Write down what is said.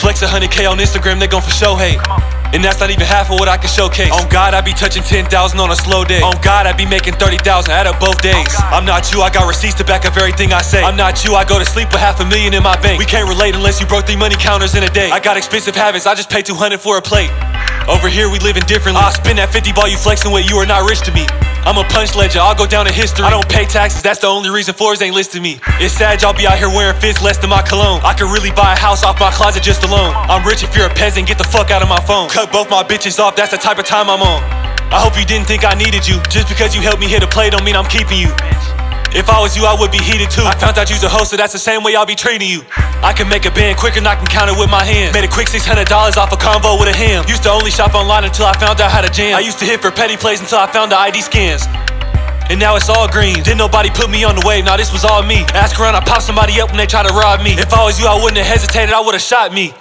Flex 100k on Instagram, they gon' for show hate. And that's not even half of what I can showcase. On God, I be touching 10,000 on a slow day. On God, I be making 30,000 out of both days. I'm not you, I got receipts to back up everything I say. I'm not you, I go to sleep with half a million in my bank. We can't relate unless you broke three money counters in a day. I got expensive habits, I just pay 200 for a plate. Over here, we living differently. I spend that 50 ball you flexing with, you are not rich to me. I'm a punch ledger, I'll go down in history. I don't pay taxes, that's the only reason Forbes ain't listed me. It's sad y'all be out here wearing fits less than my cologne. I could really buy a house off my closet just alone. I'm rich if you're a peasant, get the fuck out of my phone. Cut both my bitches off, that's the type of time I'm on. I hope you didn't think I needed you. Just because you helped me hit a play don't mean I'm keeping you. If I was you, I would be heated too. I found out you's a host, so that's the same way I'll be treating you. I can make a band quicker than I can count it with my hands. Made a quick $600 off a convo with a ham. Used to only shop online until I found out how to jam. I used to hit for petty plays until I found the ID scans. And now it's all green. Didn't nobody put me on the wave, now this was all me. Ask around, I pop somebody up when they try to rob me. If I was you, I wouldn't have hesitated, I would've shot me.